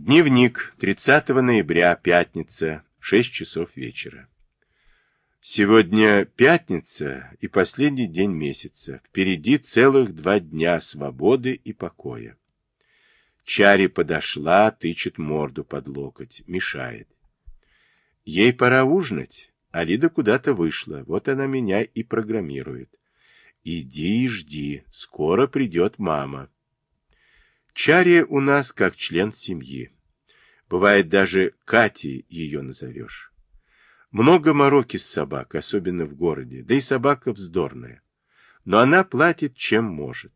Дневник. 30 ноября, пятница, 6 часов вечера. Сегодня пятница и последний день месяца. Впереди целых два дня свободы и покоя. Чари подошла, тычет морду под локоть, мешает. Ей пора ужинать, а Лида куда-то вышла. Вот она меня и программирует. Иди и жди, скоро придет мама. Чария у нас как член семьи. Бывает, даже Катей ее назовешь. Много мороки с собак, особенно в городе, да и собака вздорная. Но она платит, чем может.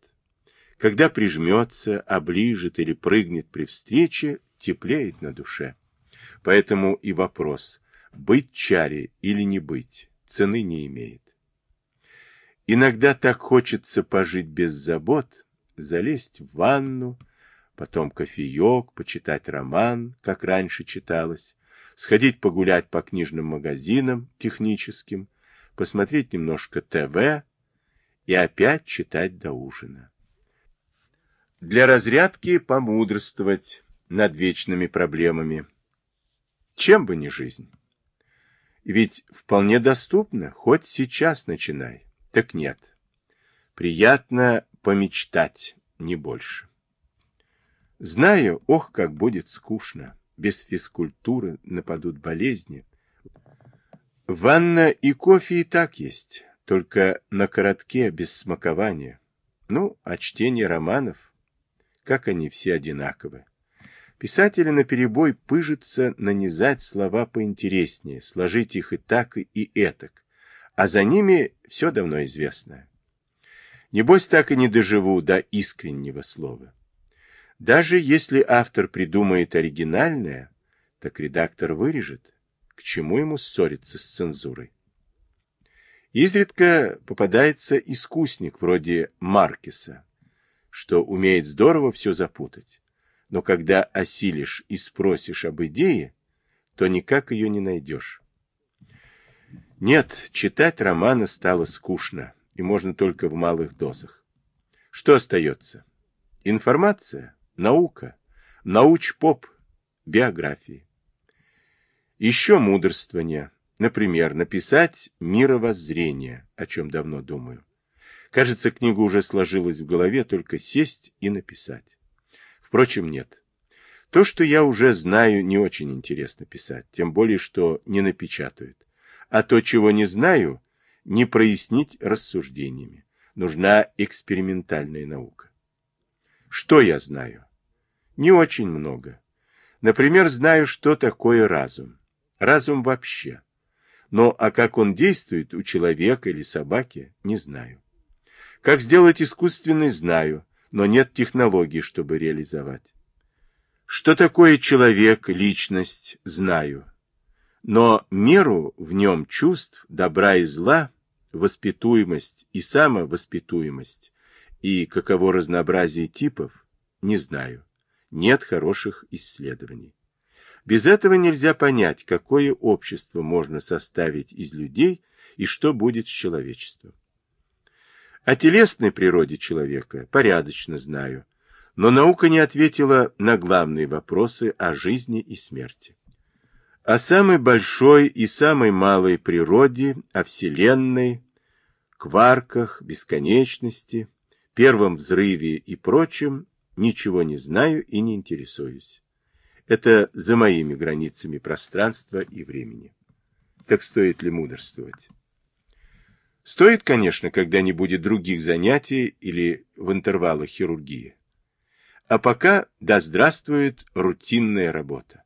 Когда прижмется, оближет или прыгнет при встрече, теплеет на душе. Поэтому и вопрос, быть чаре или не быть, цены не имеет. Иногда так хочется пожить без забот, залезть в ванну, потом кофеек, почитать роман, как раньше читалось, сходить погулять по книжным магазинам техническим, посмотреть немножко ТВ и опять читать до ужина. Для разрядки помудрствовать над вечными проблемами. Чем бы ни жизнь. Ведь вполне доступно, хоть сейчас начинай. Так нет. Приятно помечтать, не больше. Знаю, ох, как будет скучно. Без физкультуры нападут болезни. Ванна и кофе и так есть, только на коротке, без смакования. Ну, а чтение романов, как они все одинаковы. Писатели наперебой пыжатся нанизать слова поинтереснее, сложить их и так, и этак, а за ними все давно известное. Небось, так и не доживу до искреннего слова. Даже если автор придумает оригинальное, так редактор вырежет. К чему ему ссориться с цензурой? Изредка попадается искусник вроде Маркеса, что умеет здорово все запутать. Но когда осилишь и спросишь об идее, то никак ее не найдешь. Нет, читать романы стало скучно, и можно только в малых дозах. Что остается? Информация? Наука, науч-поп, биографии. Еще мудрствование, например, написать «Мировоззрение», о чем давно думаю. Кажется, книга уже сложилась в голове, только сесть и написать. Впрочем, нет. То, что я уже знаю, не очень интересно писать, тем более, что не напечатают. А то, чего не знаю, не прояснить рассуждениями. Нужна экспериментальная наука. Что я знаю? Не очень много. Например, знаю, что такое разум. Разум вообще. Но а как он действует у человека или собаки, не знаю. Как сделать искусственный, знаю, но нет технологий, чтобы реализовать. Что такое человек, личность, знаю. Но меру в нем чувств, добра и зла, воспитуемость и самовоспитуемость и каково разнообразие типов, не знаю. Нет хороших исследований. Без этого нельзя понять, какое общество можно составить из людей и что будет с человечеством. О телесной природе человека порядочно знаю, но наука не ответила на главные вопросы о жизни и смерти. О самой большой и самой малой природе, о Вселенной, кварках, бесконечности, первом взрыве и прочем ничего не знаю и не интересуюсь. Это за моими границами пространства и времени. Так стоит ли мудрствовать? Стоит, конечно, когда не будет других занятий или в интервалах хирургии. А пока да здравствует рутинная работа.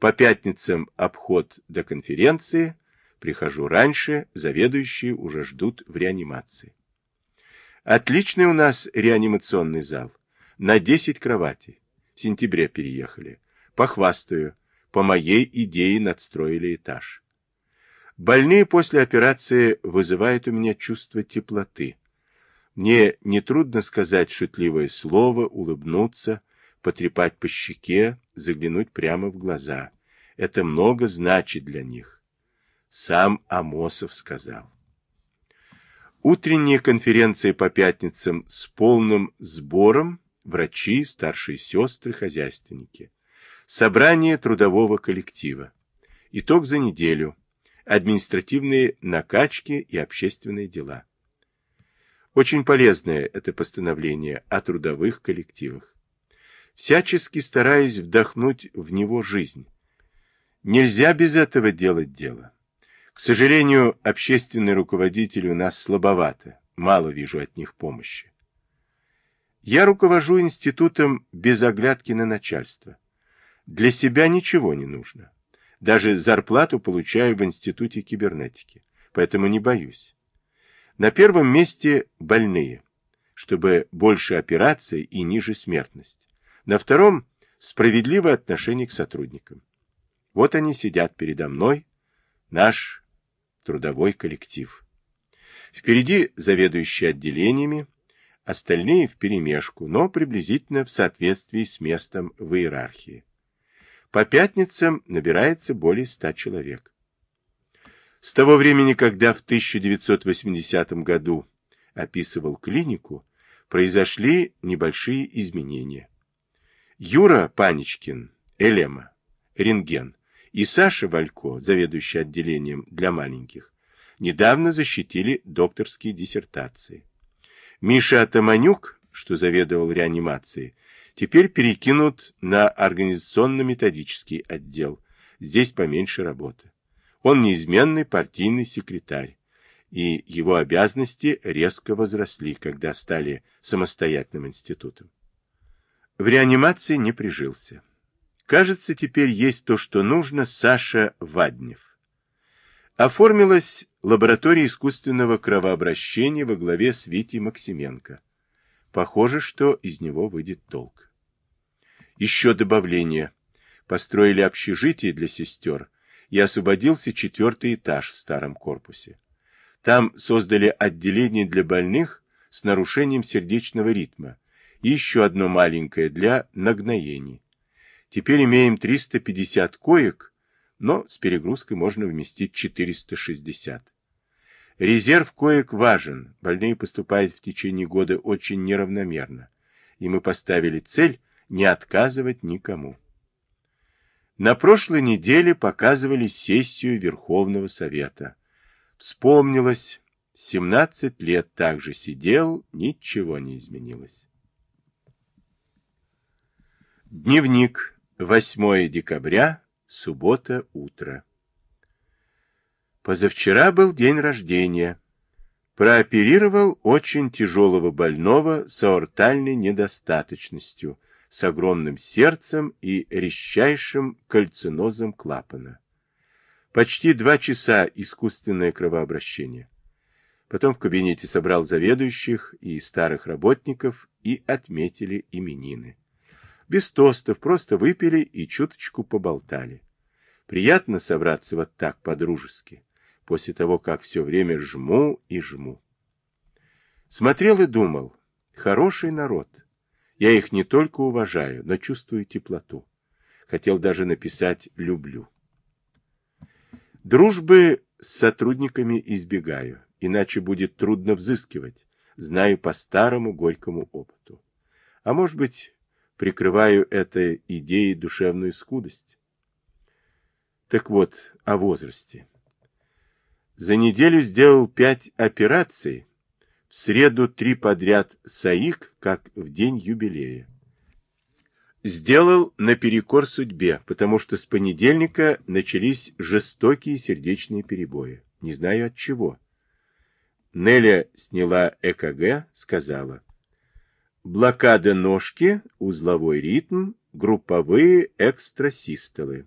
По пятницам обход до конференции, прихожу раньше, заведующие уже ждут в реанимации. Отличный у нас реанимационный зал. На 10 кроватей. В сентябре переехали. Похвастаю, по моей идее надстроили этаж. Больные после операции вызывают у меня чувство теплоты. Мне нетрудно сказать шутливое слово, улыбнуться, потрепать по щеке, заглянуть прямо в глаза. Это много значит для них. Сам Амосов сказал. Утренняя конференция по пятницам с полным сбором врачи, старшие сестры, хозяйственники. Собрание трудового коллектива. Итог за неделю. Административные накачки и общественные дела. Очень полезное это постановление о трудовых коллективах. Всячески стараюсь вдохнуть в него жизнь. Нельзя без этого делать дело. К сожалению, общественные руководители у нас слабоваты, мало вижу от них помощи. Я руковожу институтом без оглядки на начальство. Для себя ничего не нужно. Даже зарплату получаю в институте кибернетики, поэтому не боюсь. На первом месте больные, чтобы больше операций и ниже смертность. На втором – справедливое отношение к сотрудникам. Вот они сидят передо мной, наш трудовой коллектив. Впереди заведующие отделениями, остальные вперемешку, но приблизительно в соответствии с местом в иерархии. По пятницам набирается более ста человек. С того времени, когда в 1980 году описывал клинику, произошли небольшие изменения. Юра Паничкин, Элема, рентген, и Саша Валько, заведующий отделением для маленьких, недавно защитили докторские диссертации. Миша Атаманюк, что заведовал реанимацией, теперь перекинут на организационно-методический отдел. Здесь поменьше работы. Он неизменный партийный секретарь, и его обязанности резко возросли, когда стали самостоятельным институтом. В реанимации не прижился. Кажется, теперь есть то, что нужно, Саша Ваднев. Оформилась лаборатория искусственного кровообращения во главе с Витей Максименко. Похоже, что из него выйдет толк. Еще добавление. Построили общежитие для сестер, и освободился четвертый этаж в старом корпусе. Там создали отделение для больных с нарушением сердечного ритма и еще одно маленькое для нагноений. Теперь имеем 350 коек, но с перегрузкой можно вместить 460. Резерв коек важен, больные поступают в течение года очень неравномерно, и мы поставили цель не отказывать никому. На прошлой неделе показывали сессию Верховного Совета. Вспомнилось, 17 лет также сидел, ничего не изменилось. Дневник 8 декабря, суббота, утро. Позавчера был день рождения. Прооперировал очень тяжелого больного с аортальной недостаточностью, с огромным сердцем и резчайшим кальцинозом клапана. Почти два часа искусственное кровообращение. Потом в кабинете собрал заведующих и старых работников и отметили именины. Без тостов, просто выпили и чуточку поболтали. Приятно собраться вот так по-дружески, после того, как все время жму и жму. Смотрел и думал, хороший народ. Я их не только уважаю, но чувствую теплоту. Хотел даже написать «люблю». Дружбы с сотрудниками избегаю, иначе будет трудно взыскивать, знаю по старому горькому опыту. А может быть, прикрываю этой идеей душевную скудость. Так вот, о возрасте. За неделю сделал пять операций, в среду три подряд САИК, как в день юбилея. Сделал наперекор судьбе, потому что с понедельника начались жестокие сердечные перебои. Не знаю от чего. Неля сняла ЭКГ, сказала – Блокада ножки, узловой ритм, групповые экстрасистолы.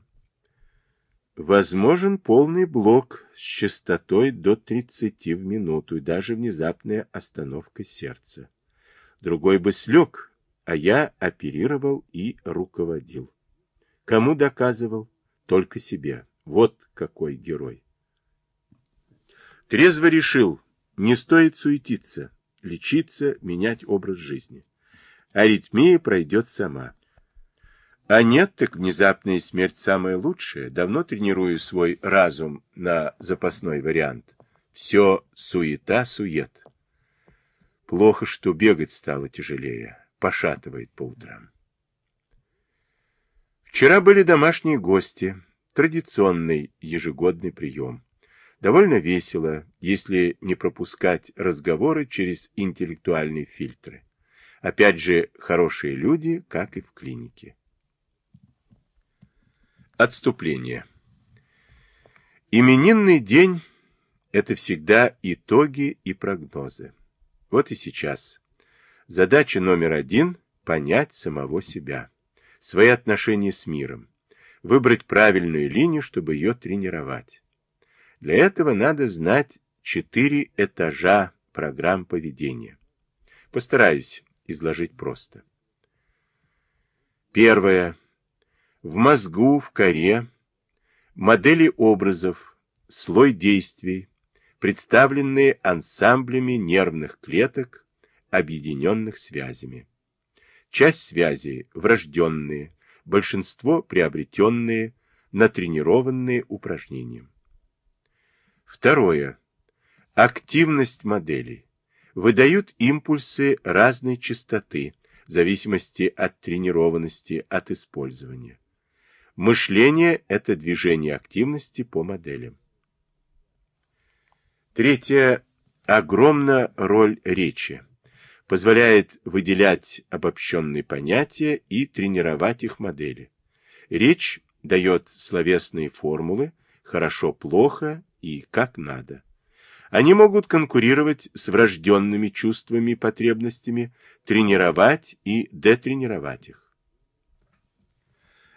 Возможен полный блок с частотой до 30 в минуту и даже внезапная остановка сердца. Другой бы слег, а я оперировал и руководил. Кому доказывал? Только себе. Вот какой герой. Трезво решил, не стоит суетиться лечиться, менять образ жизни. Аритмия пройдет сама. А нет, так внезапная смерть самая лучшая. Давно тренирую свой разум на запасной вариант. Все суета-сует. Плохо, что бегать стало тяжелее. Пошатывает по утрам. Вчера были домашние гости, традиционный ежегодный прием. Довольно весело, если не пропускать разговоры через интеллектуальные фильтры. Опять же, хорошие люди, как и в клинике. Отступление. Именинный день – это всегда итоги и прогнозы. Вот и сейчас. Задача номер один – понять самого себя, свои отношения с миром, выбрать правильную линию, чтобы ее тренировать. Для этого надо знать четыре этажа программ поведения. Постараюсь изложить просто. Первое. В мозгу, в коре, модели образов, слой действий, представленные ансамблями нервных клеток, объединенных связями. Часть связей врожденные, большинство приобретенные, натренированные упражнением. Второе. Активность моделей. Выдают импульсы разной частоты, в зависимости от тренированности, от использования. Мышление – это движение активности по моделям. Третье. Огромна роль речи. Позволяет выделять обобщенные понятия и тренировать их модели. Речь дает словесные формулы «хорошо-плохо» и «как надо». Они могут конкурировать с врожденными чувствами и потребностями, тренировать и детренировать их.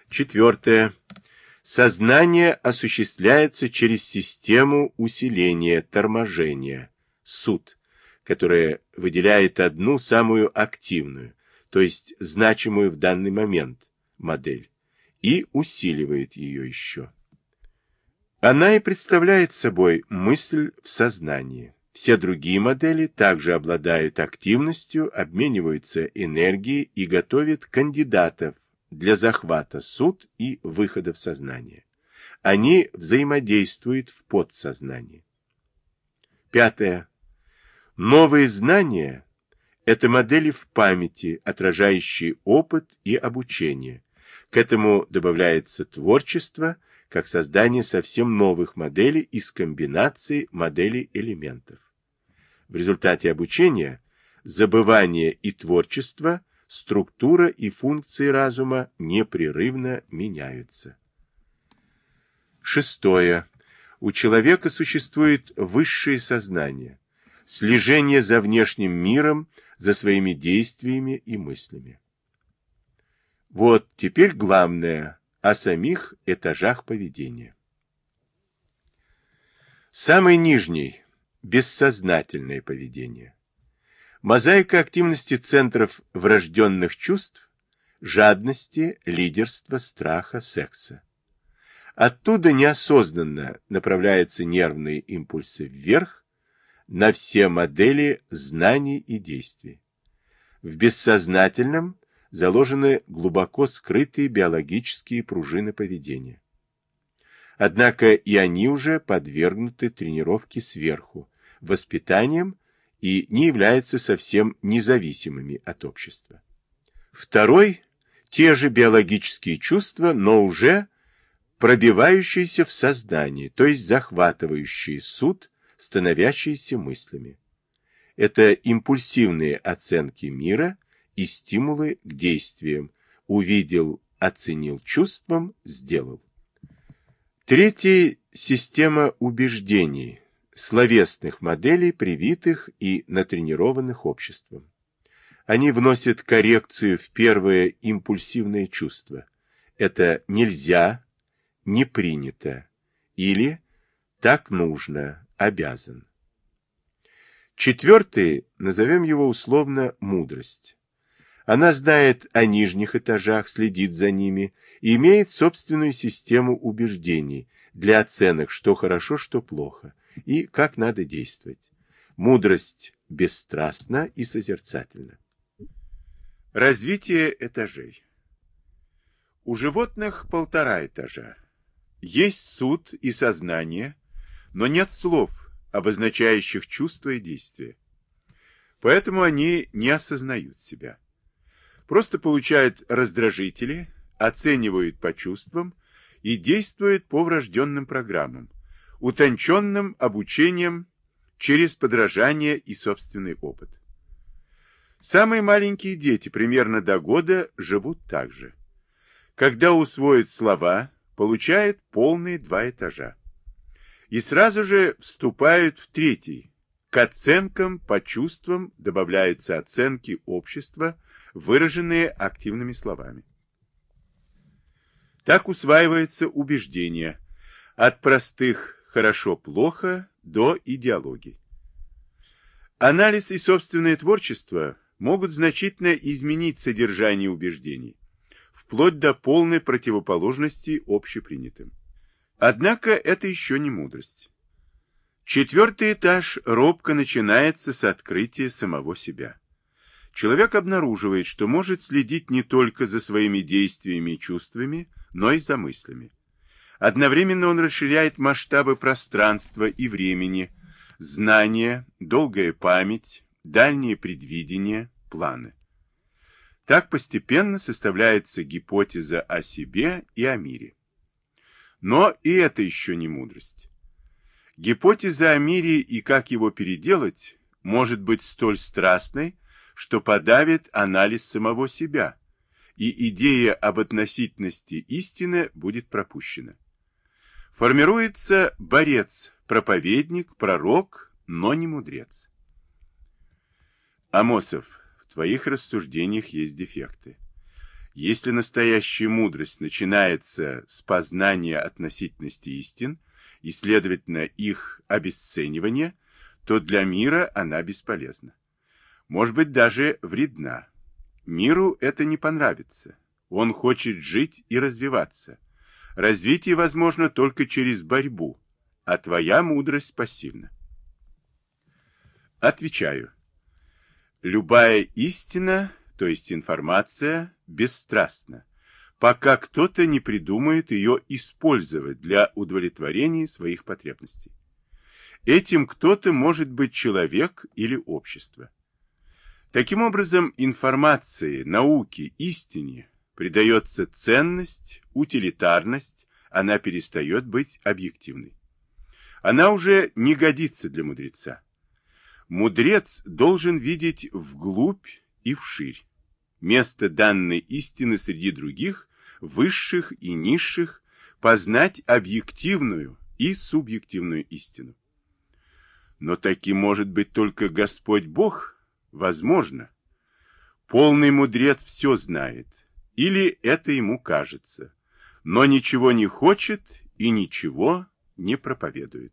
Четвертое. Сознание осуществляется через систему усиления, торможения, суд, которая выделяет одну самую активную, то есть значимую в данный момент модель, и усиливает ее еще. Она и представляет собой мысль в сознании. Все другие модели также обладают активностью, обмениваются энергией и готовят кандидатов для захвата суд и выхода в сознание. Они взаимодействуют в подсознании. Пятое. Новые знания – это модели в памяти, отражающие опыт и обучение. К этому добавляется творчество – как создание совсем новых моделей из комбинации моделей элементов. В результате обучения забывание и творчество, структура и функции разума непрерывно меняются. Шестое. У человека существует высшее сознание, слежение за внешним миром, за своими действиями и мыслями. Вот теперь главное о самих этажах поведения. Самый нижний – бессознательное поведение. Мозаика активности центров врожденных чувств, жадности, лидерства, страха, секса. Оттуда неосознанно направляются нервные импульсы вверх на все модели знаний и действий. В бессознательном заложены глубоко скрытые биологические пружины поведения. Однако и они уже подвергнуты тренировке сверху, воспитанием и не являются совсем независимыми от общества. Второй – те же биологические чувства, но уже пробивающиеся в сознание, то есть захватывающие суд, становящиеся мыслями. Это импульсивные оценки мира – и стимулы к действиям. Увидел, оценил чувством, сделал. Третья система убеждений, словесных моделей, привитых и натренированных обществом. Они вносят коррекцию в первое импульсивное чувство. Это нельзя, не принято или так нужно, обязан. Четвертый, назовем его условно мудрость. Она знает о нижних этажах, следит за ними и имеет собственную систему убеждений для оценок, что хорошо, что плохо, и как надо действовать. Мудрость бесстрастна и созерцательна. Развитие этажей. У животных полтора этажа. Есть суд и сознание, но нет слов, обозначающих чувства и действия. Поэтому они не осознают себя просто получают раздражители, оценивают по чувствам и действуют по врожденным программам, утонченным обучением через подражание и собственный опыт. Самые маленькие дети, примерно до года, живут так же. Когда усвоят слова, получают полные два этажа. И сразу же вступают в третий. К оценкам по чувствам добавляются оценки общества, выраженные активными словами. Так усваивается убеждение от простых «хорошо-плохо» до идеологии. Анализ и собственное творчество могут значительно изменить содержание убеждений, вплоть до полной противоположности общепринятым. Однако это еще не мудрость. Четвертый этаж робко начинается с открытия самого себя. Человек обнаруживает, что может следить не только за своими действиями и чувствами, но и за мыслями. Одновременно он расширяет масштабы пространства и времени, знания, долгая память, дальние предвидения, планы. Так постепенно составляется гипотеза о себе и о мире. Но и это еще не мудрость. Гипотеза о мире и как его переделать может быть столь страстной, что подавит анализ самого себя, и идея об относительности истины будет пропущена. Формируется борец, проповедник, пророк, но не мудрец. Амосов, в твоих рассуждениях есть дефекты. Если настоящая мудрость начинается с познания относительности истин и, следовательно, их обесценивания, то для мира она бесполезна может быть даже вредна. Миру это не понравится. Он хочет жить и развиваться. Развитие возможно только через борьбу, а твоя мудрость пассивна. Отвечаю. Любая истина, то есть информация, бесстрастна, пока кто-то не придумает ее использовать для удовлетворения своих потребностей. Этим кто-то может быть человек или общество. Таким образом, информации, науке, истине придается ценность, утилитарность, она перестает быть объективной. Она уже не годится для мудреца. Мудрец должен видеть вглубь и вширь. Место данной истины среди других, высших и низших, познать объективную и субъективную истину. Но таким может быть только Господь Бог – Возможно. Полный мудрец все знает. Или это ему кажется. Но ничего не хочет и ничего не проповедует.